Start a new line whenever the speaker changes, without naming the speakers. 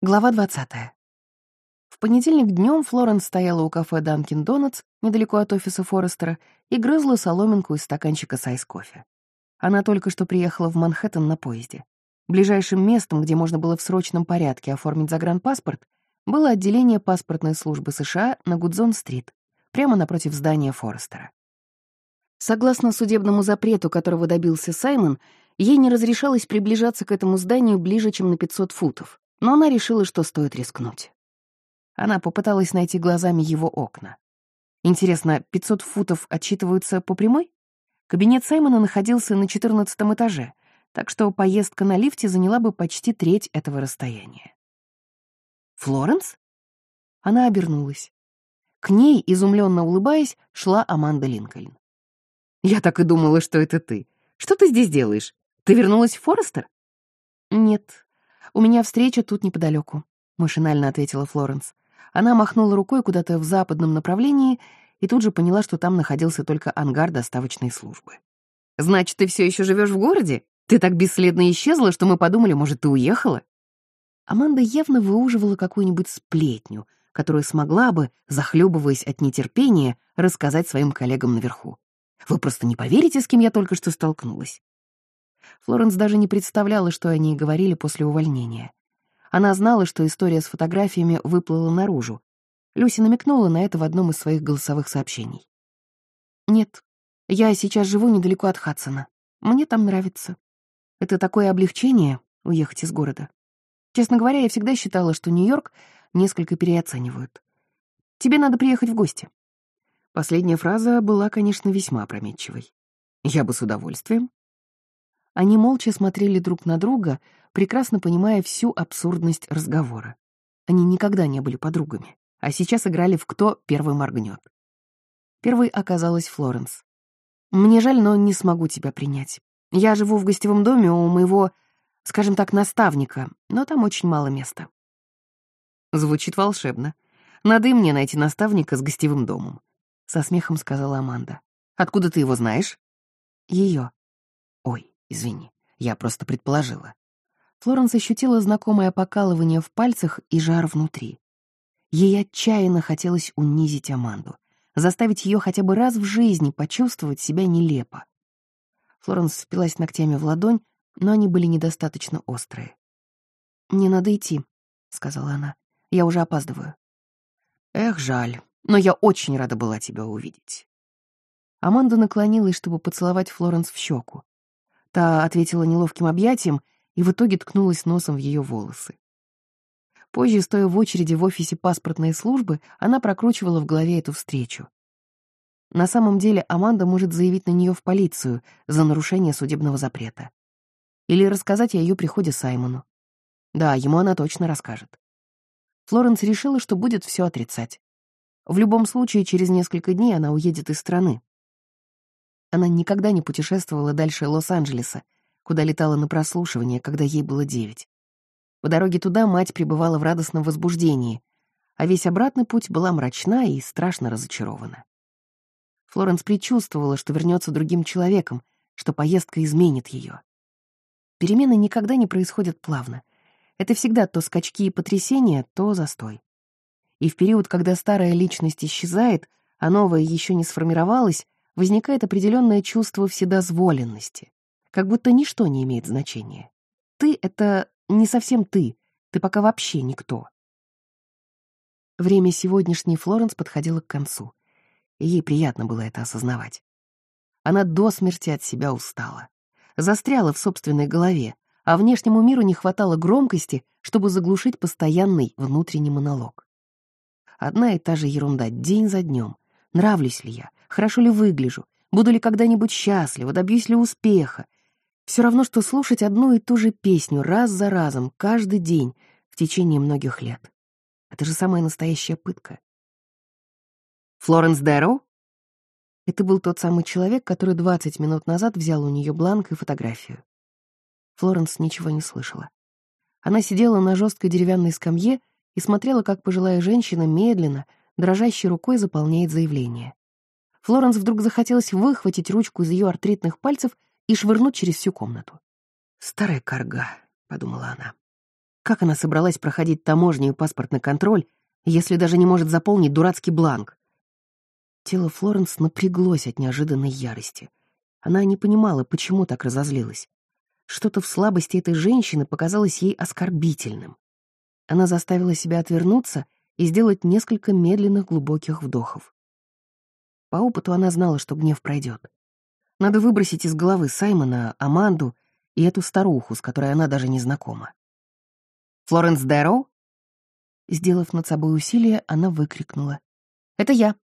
Глава 20. В понедельник днем Флоренс стояла у кафе «Данкин Донатс» недалеко от офиса Форестера и грызла соломинку из стаканчика с айс-кофе. Она только что приехала в Манхэттен на поезде. Ближайшим местом, где можно было в срочном порядке оформить загранпаспорт, было отделение паспортной службы США на Гудзон-стрит, прямо напротив здания Форестера. Согласно судебному запрету, которого добился Саймон, ей не разрешалось приближаться к этому зданию ближе, чем на 500 футов но она решила, что стоит рискнуть. Она попыталась найти глазами его окна. Интересно, 500 футов отчитываются по прямой? Кабинет Саймона находился на 14 этаже, так что поездка на лифте заняла бы почти треть этого расстояния. «Флоренс?» Она обернулась. К ней, изумленно улыбаясь, шла Аманда Линкольн. «Я так и думала, что это ты. Что ты здесь делаешь? Ты вернулась в Форестер?» «Нет, «У меня встреча тут неподалеку», — машинально ответила Флоренс. Она махнула рукой куда-то в западном направлении и тут же поняла, что там находился только ангар доставочной службы. «Значит, ты все еще живешь в городе? Ты так бесследно исчезла, что мы подумали, может, ты уехала?» Аманда явно выуживала какую-нибудь сплетню, которую смогла бы, захлебываясь от нетерпения, рассказать своим коллегам наверху. «Вы просто не поверите, с кем я только что столкнулась. Флоренс даже не представляла, что они говорили после увольнения. Она знала, что история с фотографиями выплыла наружу. Люси намекнула на это в одном из своих голосовых сообщений. «Нет, я сейчас живу недалеко от Хадсона. Мне там нравится. Это такое облегчение — уехать из города. Честно говоря, я всегда считала, что Нью-Йорк несколько переоценивают. Тебе надо приехать в гости». Последняя фраза была, конечно, весьма опрометчивой. «Я бы с удовольствием», они молча смотрели друг на друга, прекрасно понимая всю абсурдность разговора. Они никогда не были подругами, а сейчас играли в «Кто первый моргнет». Первой оказалась Флоренс. «Мне жаль, но не смогу тебя принять. Я живу в гостевом доме у моего, скажем так, наставника, но там очень мало места». Звучит волшебно. Надо и мне найти наставника с гостевым домом, — со смехом сказала Аманда. Откуда ты его знаешь? Ее. Ой, Извини, я просто предположила. Флоренс ощутила знакомое покалывание в пальцах и жар внутри. Ей отчаянно хотелось унизить Аманду, заставить ее хотя бы раз в жизни почувствовать себя нелепо. Флоренс впилась ногтями в ладонь, но они были недостаточно острые. «Мне надо идти», — сказала она. «Я уже опаздываю». «Эх, жаль, но я очень рада была тебя увидеть». Аманда наклонилась, чтобы поцеловать Флоренс в щеку. Та ответила неловким объятием и в итоге ткнулась носом в ее волосы. Позже, стоя в очереди в офисе паспортной службы, она прокручивала в голове эту встречу. На самом деле Аманда может заявить на нее в полицию за нарушение судебного запрета. Или рассказать о ее приходе Саймону. Да, ему она точно расскажет. Флоренс решила, что будет все отрицать. В любом случае, через несколько дней она уедет из страны. Она никогда не путешествовала дальше Лос-Анджелеса, куда летала на прослушивание, когда ей было девять. По дороге туда мать пребывала в радостном возбуждении, а весь обратный путь была мрачна и страшно разочарована. Флоренс предчувствовала, что вернется другим человеком, что поездка изменит ее. Перемены никогда не происходят плавно. Это всегда то скачки и потрясения, то застой. И в период, когда старая личность исчезает, а новая еще не сформировалась, возникает определенное чувство вседозволенности, как будто ничто не имеет значения. Ты — это не совсем ты, ты пока вообще никто. Время сегодняшней Флоренс подходило к концу, и ей приятно было это осознавать. Она до смерти от себя устала, застряла в собственной голове, а внешнему миру не хватало громкости, чтобы заглушить постоянный внутренний монолог. Одна и та же ерунда день за днем. Нравлюсь ли я? Хорошо ли выгляжу, буду ли когда-нибудь счастлива, добьюсь ли успеха. Все равно, что слушать одну и ту же песню раз за разом, каждый день, в течение многих лет. Это же самая настоящая пытка. Флоренс Дэроу? Это был тот самый человек, который 20 минут назад взял у нее бланк и фотографию. Флоренс ничего не слышала. Она сидела на жесткой деревянной скамье и смотрела, как пожилая женщина медленно, дрожащей рукой заполняет заявление. Флоренс вдруг захотелось выхватить ручку из ее артритных пальцев и швырнуть через всю комнату. «Старая корга», — подумала она. Как она собралась проходить таможню и паспортный контроль, если даже не может заполнить дурацкий бланк? Тело Флоренс напряглось от неожиданной ярости. Она не понимала, почему так разозлилась. Что-то в слабости этой женщины показалось ей оскорбительным. Она заставила себя отвернуться и сделать несколько медленных глубоких вдохов. По опыту она знала, что гнев пройдет. Надо выбросить из головы Саймона, Аманду и эту старуху, с которой она даже не знакома. «Флоренс Дэроу?» Сделав над собой усилие, она выкрикнула. «Это я!»